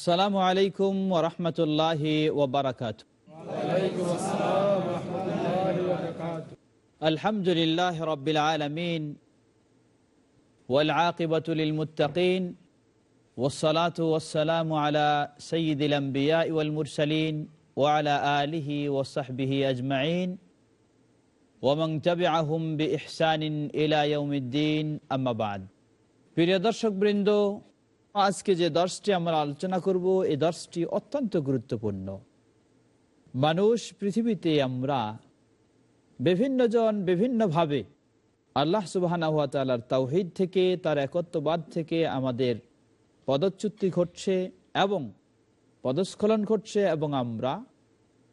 আসসালামু আলাইকুম ওরহমতুল্লাহ ওবরাকাত আলহামদুলিল্লাহ রবিল আলমিন والعاقبة للمتقين والصلاة والسلام على سيد الأنبياء والمرسلين وعلى آله وصحبه أجمعين ومن تبعهم بإحسان إلى يوم الدين أما بعد প্রিয় দর্শক বৃন্দ আজকে যে দর্শটি আমরা আলোচনা করব, এই দর্শটি অত্যন্ত গুরুত্বপূর্ণ। মানুষ পৃথিবীতে আমরা বিভিন্ন জন বিভিন্নভাবে আল্লাহ সুবাহর তাওহিদ থেকে, তার একত্ববাদ থেকে আমাদের পদচ্যুতি ঘটছে এবং পদস্খলন ঘটছে এবং আমরা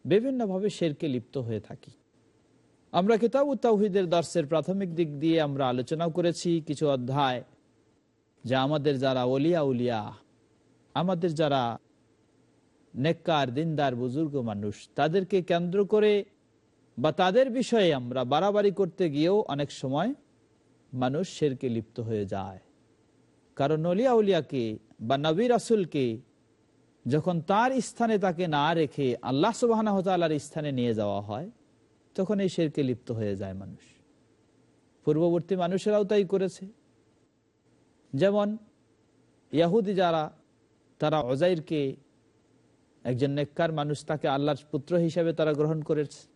বিভিন্নভাবে শেরকে লিপ্ত হয়ে থাকি। আমরা কিতাব তাওহিদের দর্শের প্রাথমিক দিক দিয়ে আমরা আলোচনা করেছি, কিছু অধ্যায় যে আমাদের যারা অলিয়া উলিয়া, আমাদের যারা নেককার, দিনদার, বুজুর্গ মানুষ, তাদেরকে কেন্দ্র করে বা তাদের বিষয়ে আমরা বাড়াবাড়ি করতে গিয়েও অনেক সময় মানুষ শেরকে লিপ্ত হয়ে যায়। কারণ অলিয়া উলিয়াকে বা নবী রাসুলকে যখন তার স্থানে তাকে না রেখে আল্লাহ সুবাহর স্থানে নিয়ে যাওয়া হয়, তখন এই শেরকে লিপ্ত হয়ে যায় মানুষ। পূর্ববর্তী মানুষেরাও তাই করেছে। যেমন ইয়াহুদি যারা, তারা অজাইরকে একজন নেককার মানুষ, তাকে আল্লাহর পুত্র হিসাবে তারা গ্রহণ করেছে।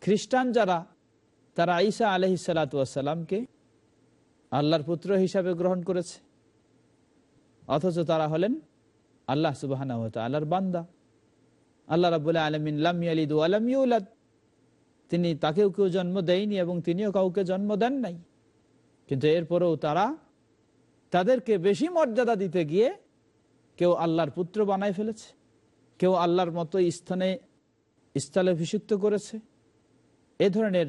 খ্রিস্টান যারা, তারা আইসা আলহি সালাতামকে আল্লাহর পুত্র হিসাবে গ্রহণ করেছে। অথচ তারা হলেন আল্লাহ সুবাহ আল্লাহর বান্দা। আল্লাহ রাবুল্লাহ আলমিন আলমিউলাদ তিনি তাকেও কেউ জন্ম দেয়নি এবং তিনিও কাউকে জন্ম দেন নাই। কিন্তু এরপরেও তারা তাদেরকে বেশি মর্যাদা দিতে গিয়ে কেউ আল্লাহর পুত্র বানায় ফেলেছে। কেউ আল্লাহর মতো স্থানে, স্থলে অভিষিক্ত করেছে। এ ধরনের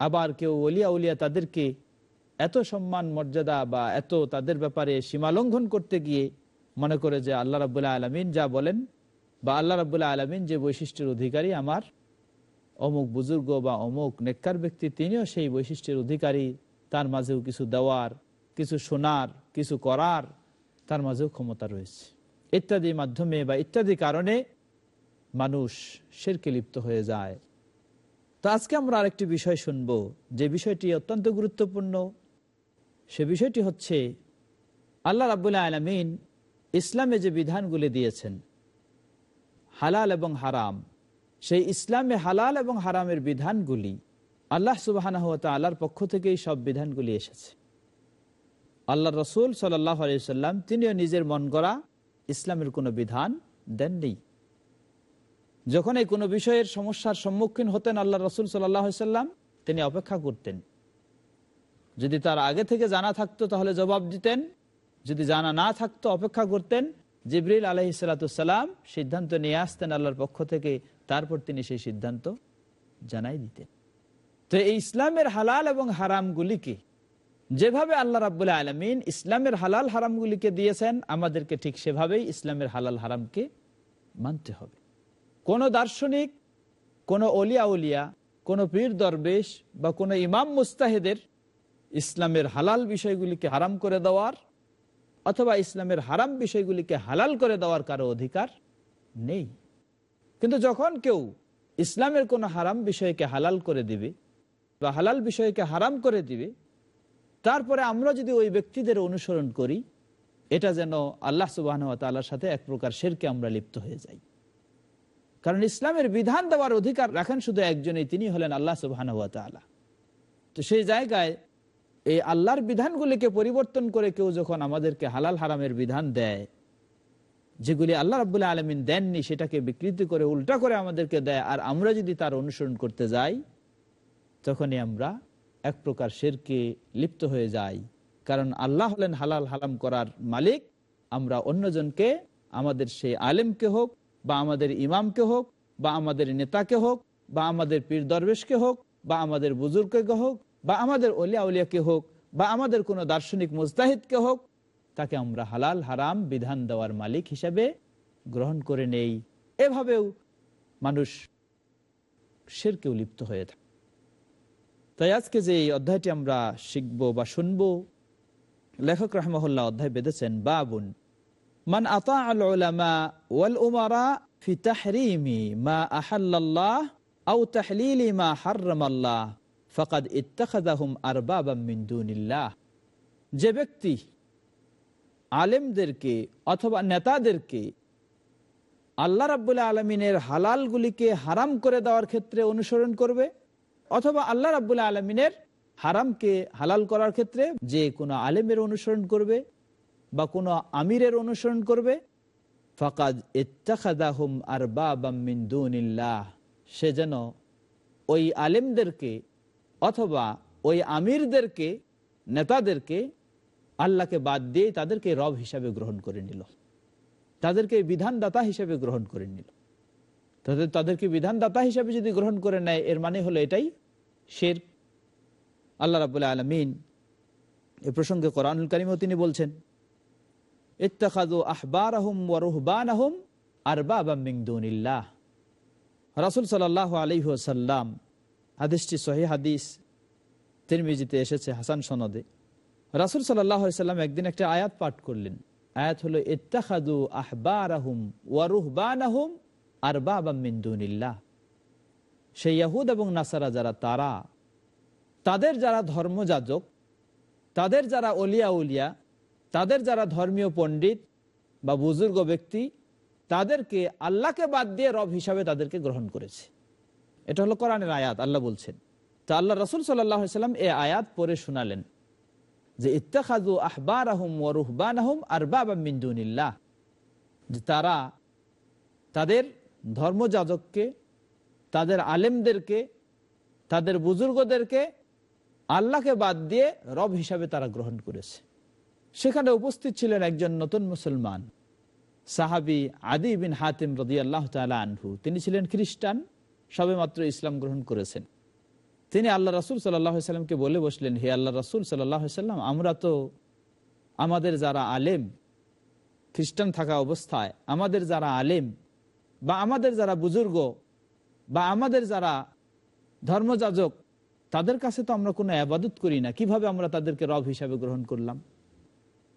আবার কেউ অলিয়া উলিয়া তাদেরকে এত সম্মান, মর্যাদা বা এত তাদের ব্যাপারে সীমালঙ্ঘন করতে গিয়ে মনে করে যে আল্লাহ রাবুল্লাহ আলমিন যা বলেন বা আল্লাহ রাবুল্লাহ আলমিন যে বৈশিষ্ট্যের অধিকারী আমার, অমুক বুজুর্গ বা অমুক নেককার ব্যক্তি, তিনিও সেই বৈশিষ্ট্যের অধিকারী, তার মাঝেও কিছু দেওয়ার কিছু শোনার, কিছু করার, তার মাঝেও ক্ষমতা রয়েছে। ইত্যাদি মাধ্যমে বা ইত্যাদি কারণে মানুষ শেরকে লিপ্ত হয়ে যায়। তো আজকে আমরা আরেকটি বিষয় শুনব। যে বিষয়টি অত্যন্ত গুরুত্বপূর্ণ, সে বিষয়টি হচ্ছে আল্লাহ রাবুল্লাহ আলমিন ইসলামে যে বিধানগুলি দিয়েছেন, হালাল এবং হারাম, সেই ইসলামে হালাল এবং হারামের বিধানগুলি আল্লাহ সুবাহ আল্লাহর পক্ষ থেকেই সব বিধানগুলি এসেছে। আল্লাহ রসুল সাল্লাহ আলিয়াল্লাম তিনিও নিজের মন গড়া ইসলামের কোনো বিধান দেননি। যখন এই কোনো বিষয়ের সমস্যার সম্মুখীন হতেন আল্লাহ রসুল সাল্লাম, তিনি অপেক্ষা করতেন। যদি তার আগে থেকে জানা থাকতো, তাহলে জবাব দিতেন। যদি জানা না থাকতো, অপেক্ষা করতেন। জিবরিল আলহি সাল্লাম সিদ্ধান্ত নিয়ে আসতেন আল্লাহর পক্ষ থেকে, তারপর তিনি সেই সিদ্ধান্ত জানাই দিতেন। তো এই ইসলামের হালাল এবং হারামগুলিকে যেভাবে আল্লাহ রাবুল্লাহ আলমিন ইসলামের হালাল হারামগুলিকে দিয়েছেন, আমাদেরকে ঠিক সেভাবেই ইসলামের হালাল হারামকে মানতে হবে। কোন দার্শনিক, কোন অলিয়া উলিয়া, কোন পীর দরবেশ বা কোন ইমাম মুস্তাহেদের ইসলামের হালাল বিষয়গুলিকে হারাম করে দেওয়ার অথবা ইসলামের হারাম বিষয়গুলিকে হালাল করে দেওয়ার কারও অধিকার নেই। কিন্তু যখন কেউ ইসলামের কোনো হারাম বিষয়কে হালাল করে দিবে বা হালাল বিষয়কে হারাম করে দিবে তারপরে আমরা যদি ওই ব্যক্তিদের অনুসরণ করি, এটা যেন আল্লাহ সুবাহ তাল্লার সাথে এক প্রকার শেরকে আমরা লিপ্ত হয়ে যাই। কারণ ইসলামের বিধান দেওয়ার অধিকার রাখেন শুধু একজনই, তিনি হলেন আল্লাহ সুবাহ তো সেই জায়গায় এই আল্লাহর বিধানগুলিকে পরিবর্তন করে কেউ যখন আমাদেরকে হালাল হারামের বিধান দেয়, যেগুলি আল্লাহ রাবুল্লাহ আলমিন দেননি, সেটাকে বিকৃতি করে, উল্টা করে আমাদেরকে দেয়, আর আমরা যদি তার অনুসরণ করতে যাই, তখনই আমরা এক প্রকার শেরকে লিপ্ত হয়ে যায় কারণ আল্লাহ হলেন হালাল হালাম করার মালিক। আমরা অন্যজনকে, আমাদের সেই আলেমকে হোক, বা আমাদের ইমামকে হোক, বা আমাদের নেতাকে হোক, বা আমাদের পীর দরবেশকে হোক, বা আমাদের বুজুর্গকে হোক, বা আমাদের অলিয়া উলিয়াকে হোক, বা আমাদের কোনো দার্শনিক মুস্তাহিদকে হোক, তাকে আমরা হালাল হারাম বিধান দেওয়ার মালিক হিসাবে গ্রহণ করে নেই। এভাবেও মানুষ শেরকেও লিপ্ত হয়ে থাকে। তাই আজকে যে এই অধ্যায়টি আমরা শিখব বা শুনব, লেখক রহমহল্লা অধ্যায় বেঁধেছেন, বাবুন, মান আতা আল ওয়াল উমারা ফি মা আহাল্লাল্লাহ আও তাহলিলি মা হাররামাল্লাহ ফাকাদ ইত্তাখাদাহুম আরবাবাম মিন দুনিল্লাহ। যে ব্যক্তি আলেমদেরকে অথবা নেতাদেরকে আল্লাহ রাবুল্লাহ আলমিনের হালালগুলিকে হারাম করে দেওয়ার ক্ষেত্রে অনুসরণ করবে অথবা আল্লাহ রাবুল্লাহ আলমিনের হারামকে হালাল করার ক্ষেত্রে যে কোনো আলেমের অনুসরণ করবে বা কোনো আমিরের অনুসরণ করবে। ফাকাদ ইত্তাখাদাহুম আর বামিন্দুনিল্লাহ সে যেন ওই আলেমদেরকে অথবা ওই আমিরদেরকে, নেতাদেরকে আল্লাহকে বাদ দিয়ে তাদেরকে রব হিসাবে গ্রহণ করে নিল। তাদেরকে বিধানদাতা হিসেবে গ্রহণ করে নিল। তাদের তাদেরকে বিধানদাতা হিসাবে যদি গ্রহণ করে নেয়, এর মানে হলো এটাই শের। আল্লাহ রাবুল্লাহ আলমিন এ প্রসঙ্গে কোরআনুল কারিমও তিনি বলছেন ইত্তাখাদু আহবার আহম ওয়ারুহবান আহম আর বাবামিংদুনিল্লাহ রাসুল সাল্লাহ আলহিহাসাল্লাম হাদিসটি, সহি হাদিস তিরমিজিতে এসেছে হাসান সনদে। রাসুল সাল্লাম একদিন একটা আয়াত পাঠ করলেন। আয়াত হলো ইত্তাখাদু আহবার আহম ওয়ারুহবান আহম আর বাবামিন্দুনিল্লাহ সেই ইয়াহুদ এবং নাসারা যারা, তারা, তাদের যারা ধর্মযাজক, তাদের যারা অলিয়া উলিয়া, তাদের যারা ধর্মীয় পণ্ডিত বা বুজুর্গ ব্যক্তি, তাদেরকে আল্লাহকে বাদ দিয়ে রব হিসাবে তাদেরকে গ্রহণ করেছে। এটা হলো কোরআনের আয়াত, আল্লাহ বলছেন। তা আল্লাহ রসুল সাল্লাম এ আয়াত পরে শোনালেন যে ইত্তাখাজু আহবার আহম ও রুহবান আহম আর বাবা মিন্দুনিল্লাহ তারা, তাদের ধর্মযাজককে, তাদের আলেমদেরকে, তাদের বুজুর্গদেরকে আল্লাহকে বাদ দিয়ে রব হিসাবে তারা গ্রহণ করেছে। সেখানে উপস্থিত ছিলেন একজন নতুন মুসলমান, সাহাবি আদি বিন হাতিম রদি আল্লাহ আনহু। তিনি ছিলেন খ্রিস্টান সবে মাত্র ইসলাম গ্রহণ করেছেন। তিনি আল্লাহ রাসুল সাল্লামকে বলে বসলেন, হে আল্লাহ রাসুল সাল্লাম, আমরা তো আমাদের যারা আলেম, খ্রিস্টান থাকা অবস্থায়, আমাদের যারা আলেম বা আমাদের যারা বুজুর্গ বা আমাদের যারা ধর্মযাজক, তাদের কাছে তো আমরা কোনো আবাদত করি না। কীভাবে আমরা তাদেরকে রব হিসাবে গ্রহণ করলাম?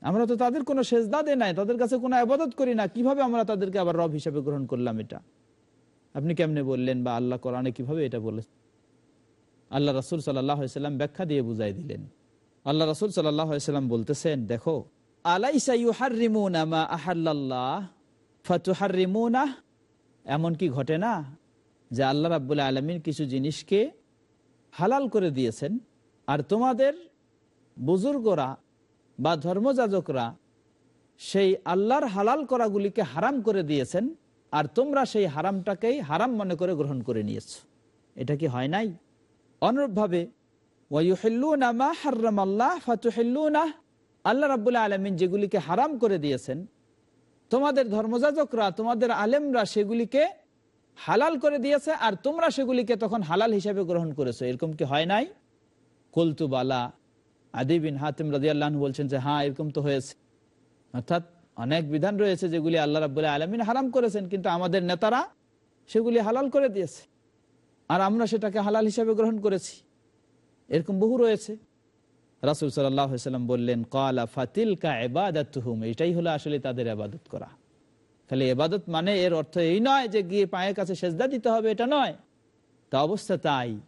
আমরা তো তাদের কোনো সেজদা দে নাই, তাদের কাছে কোনো আবাদত করি না। কীভাবে আমরা তাদেরকে আবার রব হিসাবে গ্রহণ করলাম এটা? আপনি কেমনে বললেন বা আল্লাহ কোরআনে কীভাবে এটা বলে? আল্লাহ রাসুল সাল্লাম ব্যাখ্যা দিয়ে বুঝাই দিলেন। আল্লাহ রাসুল সাল্লাম বলতেছেন, দেখো এমন কি ঘটে না যে আল্লাহ রাবুল্লাহ আলমিন কিছু জিনিসকে হালাল করে দিয়েছেন? আর তোমাদের বুজুর্গরা বা ধর্মযাজকরা সেই আল্লাহর হালাল করাগুলিকে হারাম করে দিয়েছেন, আর তোমরা সেই হারামটাকেই হারাম মনে করে গ্রহণ করে নিয়েছ। এটা কি হয় নাই? অনুরূপভাবে আল্লাহ রাবুল্লাহ আলমিন যেগুলিকে হারাম করে দিয়েছেন তোমাদের ধর্মযাজকরা, তোমাদের আলেমরা সেগুলিকে হালাল করে দিয়েছে আর তোমরা সেগুলিকে তখন হালাল হিসাবে গ্রহণ করেছ। এরকম কি হয় নাই? কলতুবালা আদিবিন হাতিম রাজিয়াল্লাহ বলছেন যে হ্যাঁ এরকম তো হয়েছে। অর্থাৎ অনেক বিধান রয়েছে যেগুলি আল্লাহ রাবুল্লাহ আলমিন হারাম করেছেন, কিন্তু আমাদের নেতারা সেগুলি হালাল করে দিয়েছে। আর আমরা সেটাকে হালাল হিসাবে গ্রহণ করেছি। এরকম বহু রয়েছে। রাসুল সাল্লাম বললেন, কালা ফাতিল কা এবাদত হুম এটাই হলো আসলে তাদের আবাদত করা। খালি এবাদত মানে এর অর্থ এই নয় যে গিয়ে পায়ের কাছে সেজদা দিতে হবে, এটা নয়। তা অবস্থা তাই।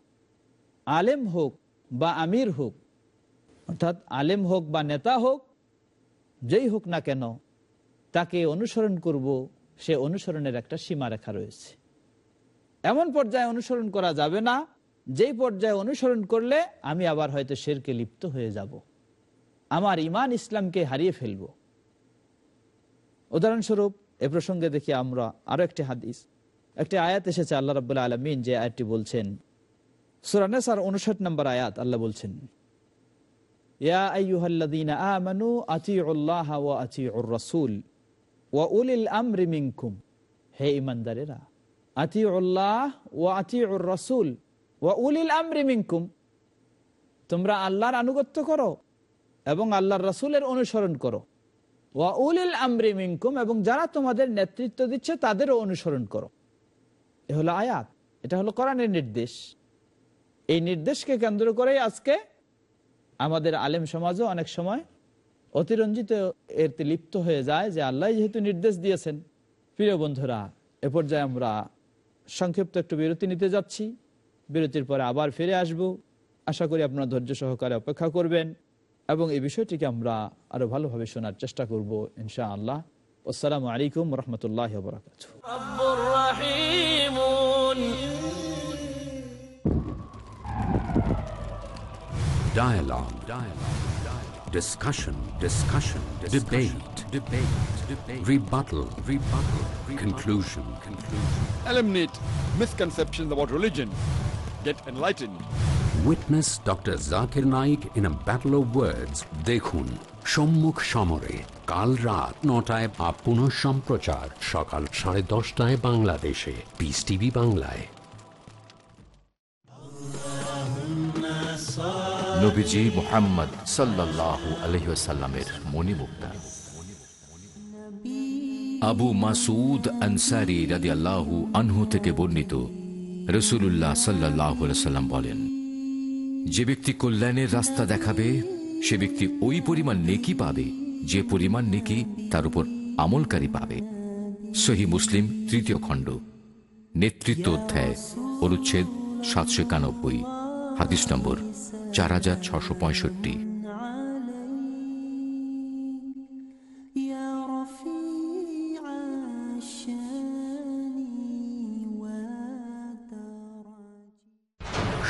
আলেম হোক বা আমির হোক, অর্থাৎ আলেম হোক বা নেতা হোক, যেই হোক না কেন, তাকে অনুসরণ করব, সে অনুসরণের একটা সীমারেখা রয়েছে। এমন পর্যায়ে অনুসরণ করা যাবে না। যেই পর্যায়ে অনুসরণ করলে আমি আবার হয়তো শেরকে লিপ্ত হয়ে যাব। আমার ইমান ইসলামকে হারিয়ে ফেলব। উদাহরণস্বরূপ, এ প্রসঙ্গে দেখি আমরা আরও একটি হাদিস। একটি আয়াত এসেছে আল্লাহ রাবুল্লাহ আলমিন যে আয়াতটি বলছেন। সুরানেসার উনষাট নম্বর আয়াত আল্লাহ বলছেন, ইয়া আইয়ুহাল্লাযীনা আমানু আতিউল্লাহ ওয়া আতিউর রাসূল। উলিল আমরি তোমরা আল্লাহর আনুগত্য করো এবং আল্লাহর রাসূলের অনুসরণ করো। ওয়া উলিল আমরি মিনকুম এবং যারা তোমাদের নেতৃত্ব দিচ্ছে তাদেরও অনুসরণ করো। এ হলো আয়াত। এটা হলো কোরআনের নির্দেশ। এই নির্দেশকে কেন্দ্র করেই আজকে আমাদের আলেম সমাজও অনেক সময় অতিরঞ্জিত এরতে লিপ্ত হয়ে যায় যে আল্লাহ যেহেতু নির্দেশ দিয়েছেন। প্রিয় বন্ধুরা, এ পর্যায়ে আমরা সংক্ষিপ্ত একটু বিরতি নিতে যাচ্ছি। বিরতির পরে আবার ফিরে আসব আশা করি আপনারা ধৈর্য সহকারে অপেক্ষা করবেন এবং এই বিষয়টিকে আমরা আরও ভালোভাবে শোনার চেষ্টা করব ইনশা আল্লাহ আসসালামু আলাইকুম রহমতুল্লাহ Dialogue. Dialogue. Dialogue. Discussion. Discussion. Discussion. Debate. Debate. Debate. Rebuttal. Rebuttal. Rebuttal. Conclusion. Conclusion. Eliminate misconceptions about religion. Get enlightened. Witness Dr. Zakir Naik in a battle of words. দেখুন সম্মুখ সমরে কাল রাত নটায় বা পুনঃ সম্প্রচার সকাল সাড়ে দশটায় বাংলাদেশে পিস টিভি বাংলায় নবীজি মোহাম্মদ সাল্লাল্লাহু আলহিসাল্লামের মণিমুক্তা আবু মাসুদ আনসারি রাদি আল্লাহু আনহু থেকে বর্ণিত রসুল্লাহ সাল্লাহ সাল্লাম বলেন, যে ব্যক্তি কল্যাণের রাস্তা দেখাবে, সে ব্যক্তি ওই পরিমাণ নেকি পাবে, যে পরিমাণ নেকি তার উপর আমলকারী পাবে। সহি মুসলিম তৃতীয় খণ্ড, নেতৃত্ব অধ্যায়, অনুচ্ছেদ সাতশো একানব্বই, হাদিস নম্বর চার হাজার ছশো পঁয়ষট্টি।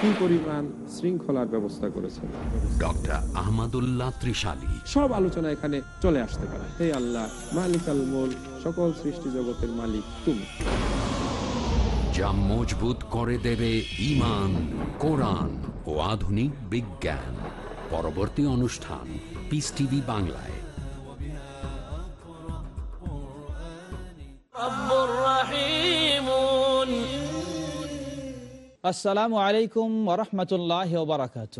কি পরিমাণ শৃঙ্খলার ব্যবস্থা করেছেন। ডক্টর আহমদুল্লাহ ত্রিশালী। সব আলোচনা এখানে চলে আসতে পারে। হে আল্লাহ মালিক আল মোল সকল সৃষ্টি জগতের মালিক তুমি। যা মজবুত করে দেবে ইমান কোরআন ও আধুনিক বিজ্ঞান। পরবর্তী অনুষ্ঠান পিস টিভি বাংলায়। আসসালামু আলাইকুম ওরহমতুল্লাহ বারাকাত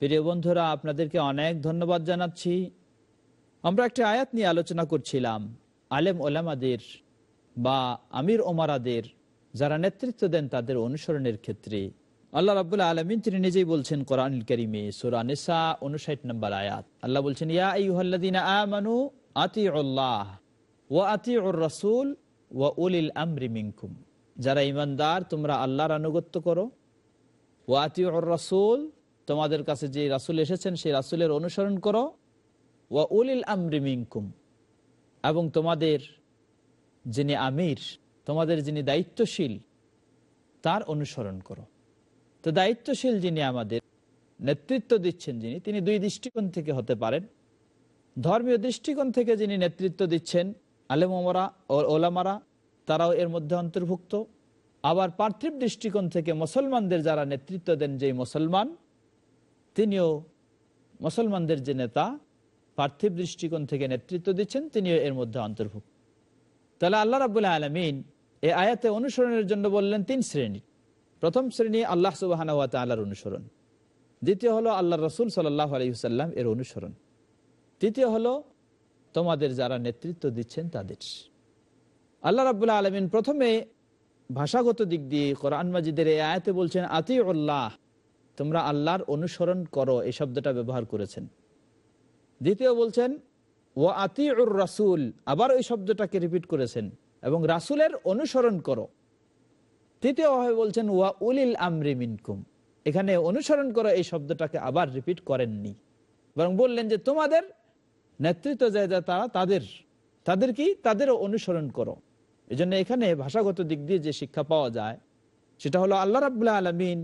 প্রিয় বন্ধুরা, আপনাদেরকে অনেক ধন্যবাদ জানাচ্ছি। আমরা একটা আয়াত নিয়ে আলোচনা করছিলাম, আলেম ওলামাদের বা আমির ওমারাদের যারা নেতৃত্ব দেন তাদের অনুসরণের ক্ষেত্রে। আল্লাহ রাবুল্লাহ আলমিন তিনি নিজেই বলছেন কোরআন করিমে, সুরা নিসা উনষাট নম্বর আয়াত। আল্লাহ বলছেন, ইয়া আমানু আতিউল্লাহ ওয়া আতিউর রাসূল ওয়া উলিল আমরি মিনকুম। যারা ইমানদার, তোমরা আল্লাহর আনুগত্য করো। ওয়া আতিউর রাসূল, তোমাদের কাছে যে রাসুল এসেছেন, সেই রাসূলের অনুসরণ করো। ওয়া উলিল আমরি মিনকুম, এবং তোমাদের যিনি আমির, তোমাদের যিনি দায়িত্বশীল, তার অনুসরণ করো। তো দায়িত্বশীল যিনি আমাদের, নেতৃত্ব দিচ্ছেন যিনি, তিনি দুই দৃষ্টিকোণ থেকে হতে পারেন। ধর্মীয় দৃষ্টিকোণ থেকে যিনি নেতৃত্ব দিচ্ছেন আলেমরা ও ওলামারা, তারাও এর মধ্যে অন্তর্ভুক্ত। আবার পার্থিব দৃষ্টিকোণ থেকে মুসলমানদের যারা নেতৃত্ব দেন যেই মুসলমান, তিনিও মুসলমানদের যে নেতা, পার্থিব দৃষ্টিকোণ থেকে নেতৃত্ব দিচ্ছেন, তিনিও এর মধ্যে অন্তর্ভুক্ত। তাহলে আল্লাহ রাবুল্লাহ আলমিন এ আয়াতে অনুসরণের জন্য বললেন তিন শ্রেণি। প্রথম শ্রেণি আল্লাহ সুবাহ আল্লাহর অনুসরণ। দ্বিতীয় হলো আল্লাহ রসুল সাল্লাহ আলহিসাল্লাম এর অনুসরণ। তৃতীয় হলো তোমাদের যারা নেতৃত্ব দিচ্ছেন তাদের। আল্লাহ রাবুল্লাহ আলমিন প্রথমে ভাষাগত দিক দিয়ে কোরআন মাজিদের এই আয়াতে বলছেন আতি উল্লাহ তোমরা আল্লাহর অনুসরণ করো এই শব্দটা ব্যবহার করেছেন। দ্বিতীয় বলছেন ও আতি উর রাসুল আবার ওই শব্দটাকে রিপিট করেছেন, এবং রাসুলের অনুসরণ করো তৃতীয়ভাবে বলছেন, ওয়া উলিল আমরি মিনকুম এখানে অনুসরণ করো এই শব্দটাকে আবার রিপিট করেননি। বরং বললেন যে, তোমাদের নেতৃত্ব যায় যা তারা তাদের তাদের কি? তাদেরও অনুসরণ করো। এই জন্য এখানে ভাষাগত দিক দিয়ে যে শিক্ষা পাওয়া যায়, সেটা হলো আল্লাহ রাবুল্লাহ আলমিন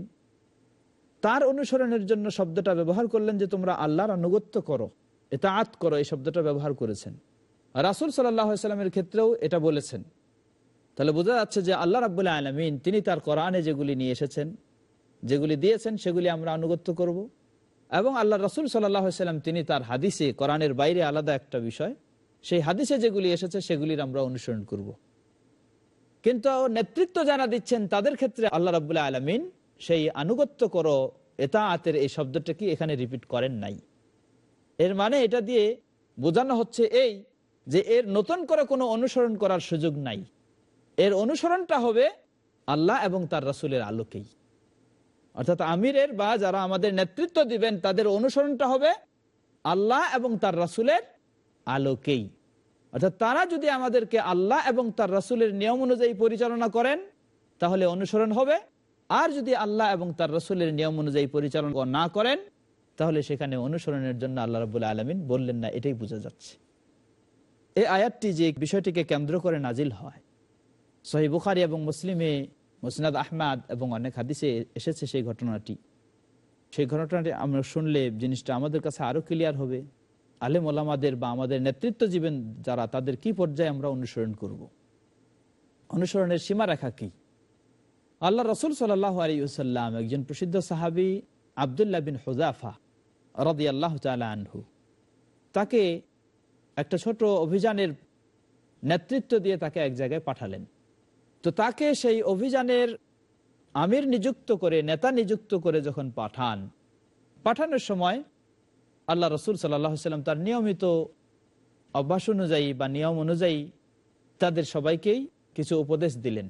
তার অনুসরণের জন্য শব্দটা ব্যবহার করলেন যে তোমরা আল্লাহর আনুগত্য করো এটা আত করো, এই শব্দটা ব্যবহার করেছেন। রাসুল সাল্লামের ক্ষেত্রেও এটা বলেছেন। তাহলে বোঝা যাচ্ছে যে আল্লাহ রাবুল্লাহ আলমিন তিনি তার কোরআনে যেগুলি নিয়ে এসেছেন, যেগুলি দিয়েছেন, সেগুলি আমরা আনুগত্য করব। এবং আল্লাহ রসুল সাল্লাম, তিনি তার হাদিসে, কোরআনের বাইরে আলাদা একটা বিষয়, সেই হাদিসে যেগুলি এসেছে সেগুলির আমরা অনুসরণ করব। কিন্তু নেতৃত্ব যারা দিচ্ছেন, তাদের ক্ষেত্রে আল্লাহ রাবুল্লাহ আলমিন সেই আনুগত্য করো এটা আতের এই শব্দটা কি এখানে রিপিট করেন নাই। এর মানে এটা দিয়ে বোঝানো হচ্ছে এই যে এর নতুন করে কোনো অনুসরণ করার সুযোগ নাই। এর অনুসরণটা হবে আল্লাহ এবং তার রাসুলের আলোকেই। অর্থাৎ আমিরের বা যারা আমাদের নেতৃত্ব দিবেন, তাদের অনুসরণটা হবে আল্লাহ এবং তার রাসুলের আলোকেই। অর্থাৎ তারা যদি আমাদেরকে আল্লাহ এবং তার রাসুলের নিয়ম অনুযায়ী পরিচালনা করেন, তাহলে অনুসরণ হবে। আর যদি আল্লাহ এবং তার রসুলের নিয়ম অনুযায়ী পরিচালনা না করেন, তাহলে সেখানে অনুসরণের জন্য আল্লাহ রবুল্লা আলমিন বললেন না, এটাই বোঝা যাচ্ছে। এই আয়াতটি যে বিষয়টিকে কেন্দ্র করে নাজিল হয়। সহি বুখারি এবং মুসলিমে মুসনাদ আহমাদ এবং অনেক হাদিসে এসেছে সেই ঘটনাটি। সেই ঘটনাটি আমরা শুনলে জিনিসটা আমাদের কাছে আরও ক্লিয়ার হবে। আলেম ওলামাদের বা আমাদের নেতৃত্ব জীবন যারা, তাদের কি পর্যায়ে আমরা অনুসরণ করব। অনুসরণের সীমা রেখা কি? আল্লাহ রসুল সাল্লাহ আলিউসাল্লাম একজন প্রসিদ্ধ সাহাবি আবদুল্লাহ বিন হুজাফা রদি আল্লাহ আনহু, তাকে একটা ছোট অভিযানের নেতৃত্ব দিয়ে তাকে এক জায়গায় পাঠালেন। তো তাকে সেই অভিযানের আমির নিযুক্ত করে, নেতা নিযুক্ত করে যখন পাঠান, পাঠানোর সময় আল্লাহ রসুল সাল্লাম তার নিয়মিত অভ্যাস অনুযায়ী বা নিয়ম অনুযায়ী তাদের সবাইকেই কিছু উপদেশ দিলেন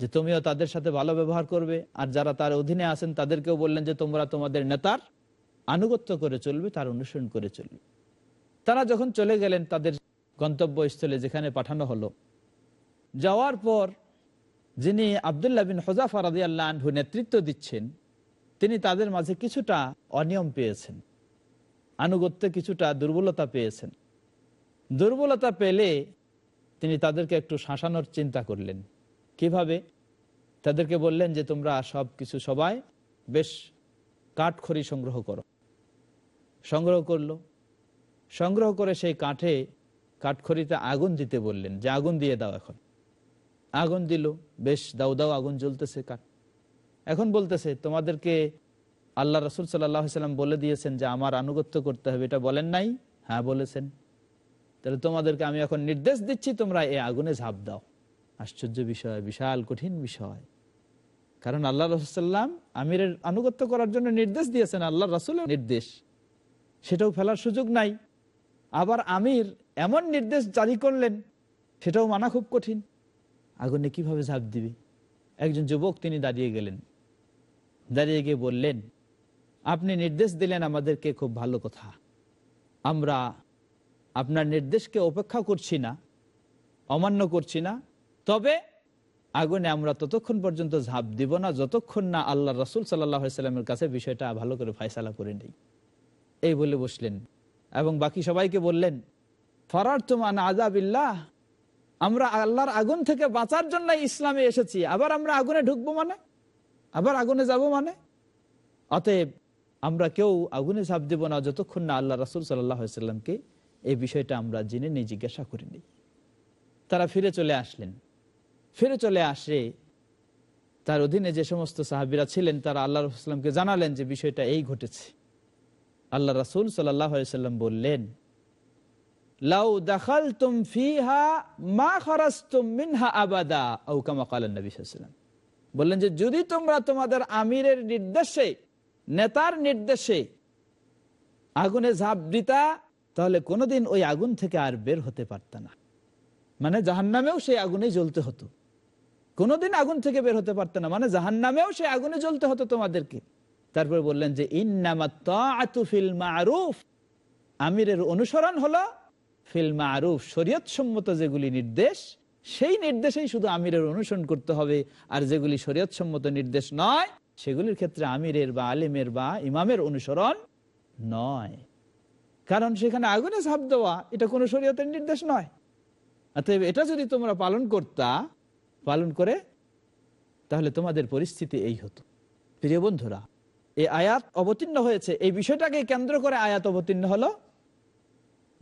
যে তুমিও তাদের সাথে ভালো ব্যবহার করবে। আর যারা তার অধীনে আছেন তাদেরকেও বললেন যে তোমরা তোমাদের নেতার আনুগত্য করে চলবে, তার অনুসরণ করে চলবে। তারা যখন চলে গেলেন তাদের গন্তব্যস্থলে যেখানে পাঠানো হলো যাওয়ার পর যিনি আবদুল্লাহ বিন হোজাফা রাজি আল্লাহ নেতৃত্ব দিচ্ছেন, তিনি তাদের মাঝে কিছুটা অনিয়ম পেয়েছেন, আনুগত্যে কিছুটা দুর্বলতা পেয়েছেন। দুর্বলতা পেলে তিনি তাদেরকে একটু শাসানোর চিন্তা করলেন। কীভাবে? তাদেরকে বললেন যে, তোমরা সব কিছু সবাই বেশ কাঠখড়ি সংগ্রহ করো। সংগ্রহ করল। সংগ্রহ করে সেই কাঠে কাঠখড়িতে আগুন দিতে বললেন। যে আগুন দিয়ে দাও এখন। আগুন দিল। বেশ, দাও দাও, আগুন জ্বলতেছে কাঠ এখন বলতেছে, তোমাদেরকে আল্লাহ রসুল সাল্লাম বলে দিয়েছেন যে আমার আনুগত্য করতে হবে। এটা বলেন নাই? হ্যাঁ বলেছেন। তাহলে তোমাদেরকে আমি এখন নির্দেশ দিচ্ছি, তোমরা এই আগুনে ঝাঁপ দাও। আশ্চর্য বিষয়, বিশাল কঠিন বিষয়। কারণ আল্লাহ রসুল্লাম আমিরের আনুগত্য করার জন্য নির্দেশ দিয়েছেন আল্লাহ রসুলের নির্দেশ। সেটাও ফেলার সুযোগ নাই। আবার আমির এমন নির্দেশ জারি করলেন, সেটাও মানা খুব কঠিন। আগুনে কীভাবে ঝাঁপ দিবে? একজন যুবক তিনি দাঁড়িয়ে গেলেন। দাঁড়িয়ে গিয়ে বললেন, আপনি নির্দেশ দিলেন আমাদেরকে খুব ভালো কথা। আমরা আপনার নির্দেশকে অপেক্ষা করছি না, অমান্য করছি না। তবে আগুনে আমরা ততক্ষণ পর্যন্ত ঝাঁপ দিব না, যতক্ষণ না আল্লাহ রসুল সাল্লামের কাছে বিষয়টা ভালো করে ফায়সালা করে নেই। এই বলে বসলেন এবং বাকি সবাইকে বললেন ফরার তোমান আজাবিল্লাহ আমরা আল্লাহর আগুন থেকে বাঁচার জন্য ইসলামে এসেছি। আবার আমরা আগুনে ঢুকবো মানে? আবার আগুনে যাব মানে? অতএব আমরা কেউ আগুনে ঝাঁপ দেব না, যতক্ষণ না আল্লাহ রাসুল সাল্লামকে এই বিষয়টা আমরা জেনে নিয়ে জিজ্ঞাসা করিনি তারা ফিরে চলে আসলেন। ফিরে চলে আসে, তার অধীনে যে সমস্ত সাহাবিরা ছিলেন, তারা আল্লাহ রসুলামকে জানালেন যে বিষয়টা এই ঘটেছে। আল্লাহ রাসুল সাল্লাহ সাল্লাম বললেন লাউ দাখাল তুম ফিহা মা খরাস তুম মিনহা আবাদা আউকামা কালান বললেন যে, যদি তোমরা তোমাদের আমিরের নির্দেশে, নেতার নির্দেশে আগুনে ঝাঁপ দিতা, তাহলে কোনোদিন ওই আগুন থেকে আর বের হতে পারত না। মানে জাহান নামেও সেই আগুনে জ্বলতে হতো। কোনোদিন আগুন থেকে বের হতে পারত না। মানে জাহান নামেও সেই আগুনে জ্বলতে হতো তোমাদেরকে। তারপর বললেন যে ইন্নামাতুফিল মারুফ। আমিরের অনুসরণ হলো ফিল মারুফ শরীয়ত সম্মত যেগুলি নির্দেশ, সেই নির্দেশেই শুধু আমিরের অনুসরণ করতে হবে। আর যেগুলি শরীয়ত সম্মত নির্দেশ নয়, সেগুলির ক্ষেত্রে আমিরের বা আলিমের বা ইমামের অনুসরণ নয়। কারণ সেখানে আগুনে ঝাঁপ দেওয়া, এটা কোনো শরীয়তের নির্দেশ নয়। অতএব এটা যদি তোমরা পালন করতা, পালন করে, তাহলে তোমাদের পরিস্থিতি এই হতো। প্রিয় বন্ধুরা এই আয়াত অবতীর্ণ হয়েছে। এই বিষয়টাকে কেন্দ্র করে আয়াত অবতীর্ণ হলো।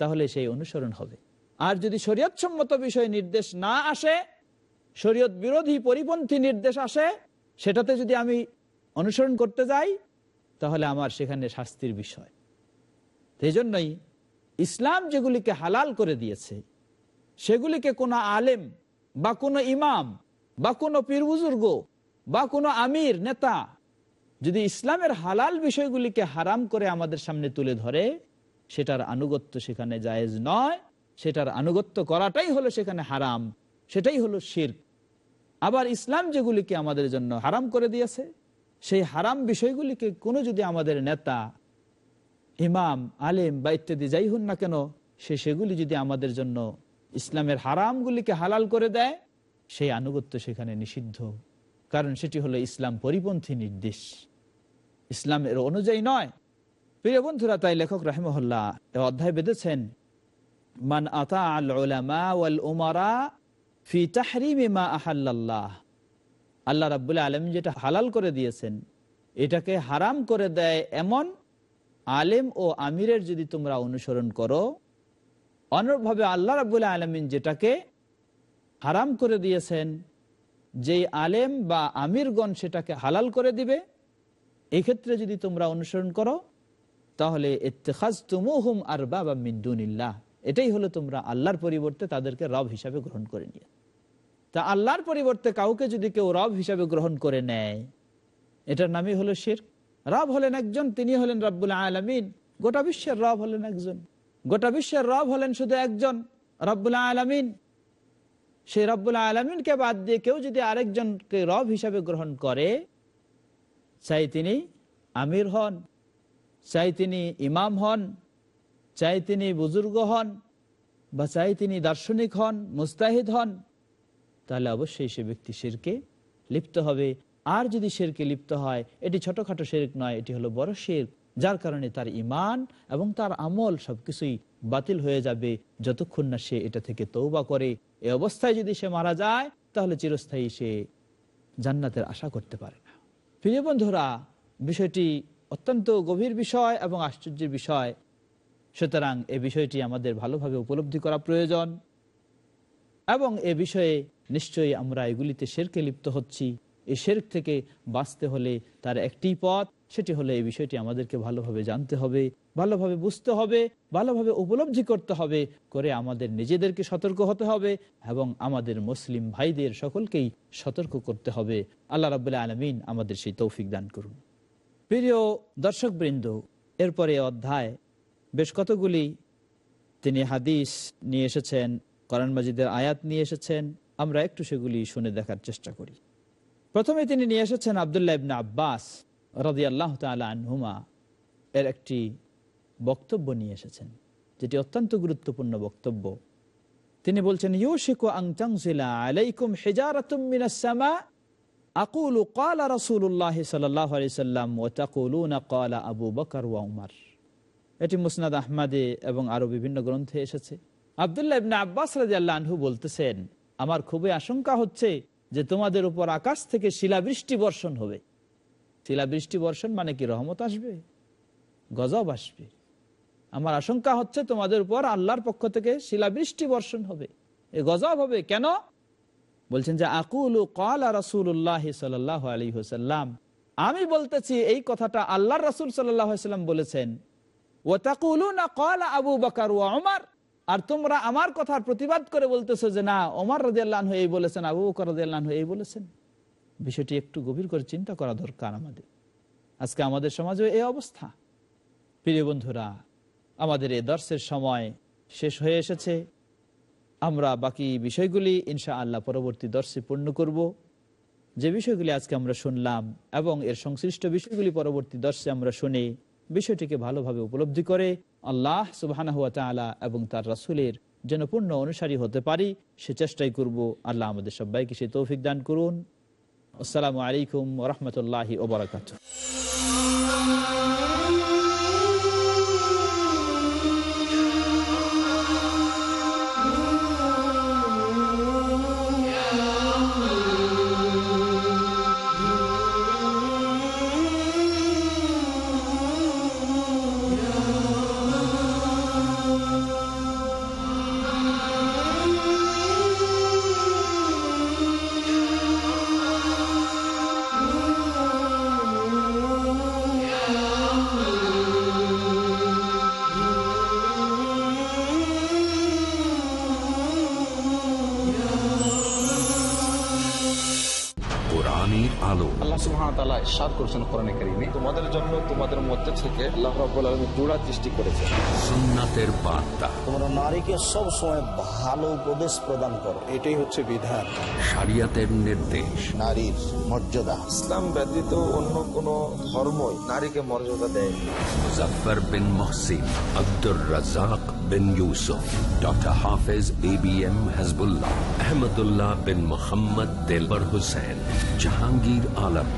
তাহলে সেই অনুসরণ হবে। আর যদি শরিয়তসম্মত বিষয়ে নির্দেশ না আসে, শরীয়ত বিরোধী পরিপন্থী নির্দেশ আসে, সেটাতে যদি আমি অনুসরণ করতে যাই, তাহলে আমার সেখানে শাস্তির বিষয়। সেই জন্যই ইসলাম যেগুলিকে হালাল করে দিয়েছে, সেগুলিকে কোনো আলেম বা কোনো ইমাম বা কোনো পীর বুজুর্গ বা কোনো আমির, নেতা যদি ইসলামের হালাল বিষয়গুলিকে হারাম করে আমাদের সামনে তুলে ধরে সেটার আনুগত্য সেখানে জায়েজ নয়। সেটার আনুগত্য করাটাই হলো সেখানে হারাম। সেটাই হলো শির আবার ইসলাম যেগুলিকে আমাদের জন্য হারাম করে দিয়েছে, সেই হারাম বিষয়গুলিকে কোনো যদি আমাদের নেতা, ইমাম, আলেম বা ইত্যাদি যাই হন না কেন, সে সেগুলি যদি আমাদের জন্য ইসলামের হারামগুলিকে হালাল করে দেয়, সেই আনুগত্য সেখানে নিষিদ্ধ। কারণ সেটি হলো ইসলাম পরিপন্থী নির্দেশ। ইসলামের অনুযায়ী নয় প্রিয় বন্ধুরা, তাই লেখক রাহেমহল্লা অধ্যায় বেঁধেছেন, মান আতা আল ওলামা ওয়াল উমারা ফি তাহরিমি মা আহাল্লাহ আল্লাহ রাবুল্লাহ আলম যেটা হালাল করে দিয়েছেন, এটাকে হারাম করে দেয় এমন আলেম ও আমিরের যদি তোমরা অনুসরণ করো। অনুরূপভাবে আল্লাহ রাবুল্লাহ আলমিন যেটাকে হারাম করে দিয়েছেন, যেই আলেম বা আমিরগণ সেটাকে হালাল করে দিবে, এক্ষেত্রে যদি তোমরা অনুসরণ করো তাহলে আর বাবা মিন্দুনিল্লাহ এটাই হলো তোমরা আল্লাহর পরিবর্তে তাদেরকে রব হিসাবে গ্রহণ করে নিয়ে তা আল্লাহর পরিবর্তে কাউকে যদি কেউ রব হিসাবে গ্রহণ করে নেয়, এটার নামই হলো শির রব হলেন একজন তিনি হলেন রব্বুল আলমিন। গোটা বিশ্বের রব হলেন একজন। গোটা বিশ্বের রব হলেন শুধু একজন, রব্বুল আলমিন। সেই রব্বুল আলমিনকে বাদ দিয়ে কেউ যদি আরেকজনকে রব হিসাবে গ্রহণ করে, চাই তিনি আমির হন। চাই তিনি ইমাম হন, চাই তিনি বুজুর্গ হন, বা চাই তিনি দার্শনিক হন, মুস্তাহিদ হন, তাহলে অবশ্যই সে ব্যক্তি শিরকে লিপ্ত হবে। আর যদি শেরকে লিপ্ত হয়, এটি ছোটখাটো শেরক নয়, এটি হলো বড় শের যার কারণে তার ইমান এবং তার আমল সবকিছুই বাতিল হয়ে যাবে যতক্ষণ না সে এটা থেকে তৌবা করে। এ অবস্থায় যদি সে মারা যায়, তাহলে চিরস্থায়ী সে জান্নাতের আশা করতে পারে না। প্রিয় বন্ধুরা, বিষয়টি অত্যন্ত গভীর বিষয় এবং আশ্চর্যের বিষয়। সুতরাং এ বিষয়টি আমাদের ভালোভাবে উপলব্ধি করা প্রয়োজন এবং এ বিষয়ে নিশ্চয়ই আমরা এগুলিতে শেরকে লিপ্ত হচ্ছি। এই শেরক থেকে বাঁচতে হলে তার একটি পথ, সেটি হলে এই বিষয়টি আমাদেরকে ভালোভাবে জানতে হবে, ভালোভাবে বুঝতে হবে, ভালোভাবে উপলব্ধি করতে হবে, করে আমাদের নিজেদেরকে সতর্ক হতে হবে এবং আমাদের মুসলিম ভাইদের সকলকেই সতর্ক করতে হবে। আল্লাহ রাবুল্লাহ আলমিন আমাদের সেই তৌফিক দান করুন। প্রিয় দর্শকবৃন্দ, এরপরে অধ্যায় বেশ কতগুলি তিনি হাদিস নিয়ে এসেছেন, কোরআন মাজিদের আয়াত নিয়ে এসেছেন, আমরা একটু সেগুলি শুনে দেখার চেষ্টা করি। প্রথমে তিনি নিয়ে এসেছেন আবদুল্লাহ ইবনা আব্বাস রদি আল্লাহ আনহুমা এর একটি বক্তব্য নিয়ে এসেছেন, যেটি অত্যন্ত গুরুত্বপূর্ণ বক্তব্য। তিনি বলছেন, ইউশিকু আংচাংসিলা আলাইকুম হেজারাতুম মিনাস সামা আকুলু সাল্লাল্লাহু আলাইহি সাল্লাম ওয়া তাকুলুনা ক্বালা আবু বকর ওয়া উমর এটি মুসনাদ আহমাদে এবং আরও বিভিন্ন গ্রন্থে এসেছে। আবদুল্লাহ ইবনে আব্বাস রাদিয়াল্লাহু আনহু বলতেছেন, আমার খুবই আশঙ্কা হচ্ছে যে তোমাদের উপর আকাশ থেকে শিলাবৃষ্টি বর্ষণ হবে। শিলাবৃষ্টি বর্ষণ মানে কি? রহমত আসবে? গজব আসবে। আমার আশঙ্কা হচ্ছে তোমাদের উপর আল্লাহর পক্ষ থেকে শিলাবৃষ্টি বর্ষণ হবে। এ গজব হবে কেন? বলছেন যে, আকুল কলা রাসুল্লাহ সাল্লাহ আলী হুসাল্লাম আমি বলতেছি, এই কথাটা আল্লাহ রাসুল সাল্লাম বলেছেন। ও তাকুল না কলা আবু বাকার ও আমার আর তোমরা আমার কথার প্রতিবাদ করে বলতেছো যে, না ওমর রাজিয়াল্লাহ এই বলেছেন, আবু বকর রাজিয়াল্লাহ এই বলেছেন। বিষয়টি একটু গভীর করে চিন্তা করা দরকার আমাদের। আজকে আমাদের সমাজে এই অবস্থা। প্রিয় বন্ধুরা, আমাদের এই দর্শের সময় শেষ হয়ে এসেছে। আমরা বাকি বিষয়গুলি ইনশা আল্লাহ পরবর্তী দর্শে পূর্ণ করব। যে বিষয়গুলি আজকে আমরা শুনলাম এবং এর সংশ্লিষ্ট বিষয়গুলি পরবর্তী দর্শে আমরা শুনে বিষয়টিকে ভালোভাবে উপলব্ধি করে আল্লাহ সুবাহ এবং তার রাসুলের যেন পূর্ণ অনুসারী হতে পারি, সে চেষ্টাই করব। আল্লাহ আমাদের সবাইকে সে তৌফিক দান করুন। আসসালামু আলাইকুম রহমতুল্লাহি ওবরাকাত করেছেন কোরআনে কারীমে তোমাদের জন্য তোমাদের মধ্যে থেকে আল্লাহ রাব্বুল আলামিন জোড়া সৃষ্টি করেছে। সুন্নাতের বার্তা। তোমরা নারীকে সবসময় ভালো উপদেশ প্রদান করো। এটাই হচ্ছে বিধান। শরিয়াতের নির্দেশ। নারীর মর্যাদা। ইসলাম ব্যতীত অন্য কোন ধর্মই নারীকে মর্যাদা দেয় Muzaffar bin Mohsin Abdur Razzak bin Yusuf doctor Hafez A B M Hazbullah Ahmadullah bin Mohammad Delwar Hussain Jahangir Alam.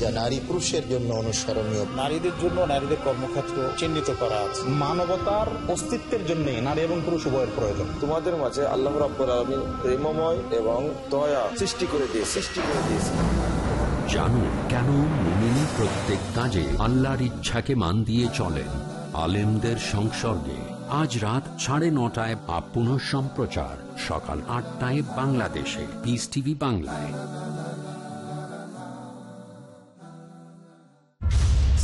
যা নারী পুরুষের জন্য অনুসরণীয়। নারীদের জন্য নারীদের কর্মক্ষেত্র চিহ্নিত করা আছে। মানবতার অস্তিত্বের জন্য নারী এবং পুরুষ উভয়ের প্রয়োজন। তোমাদের মাঝে আল্লাহ রাব্বুল আলামিন প্রেমময় এবং দয়া সৃষ্টি করে দিয়ে সৃষ্টি করে দিয়েছে জানুন কেন মুমিন প্রত্যেক কাজে আল্লাহর ইচ্ছাকে মান দিয়ে চলেন? আলেমদের সংসর্গে আজ রাত সাড়ে নটায় বা পুনঃ সম্প্রচার সকাল আটটায় বাংলাদেশে। পিস টিভি বাংলায়।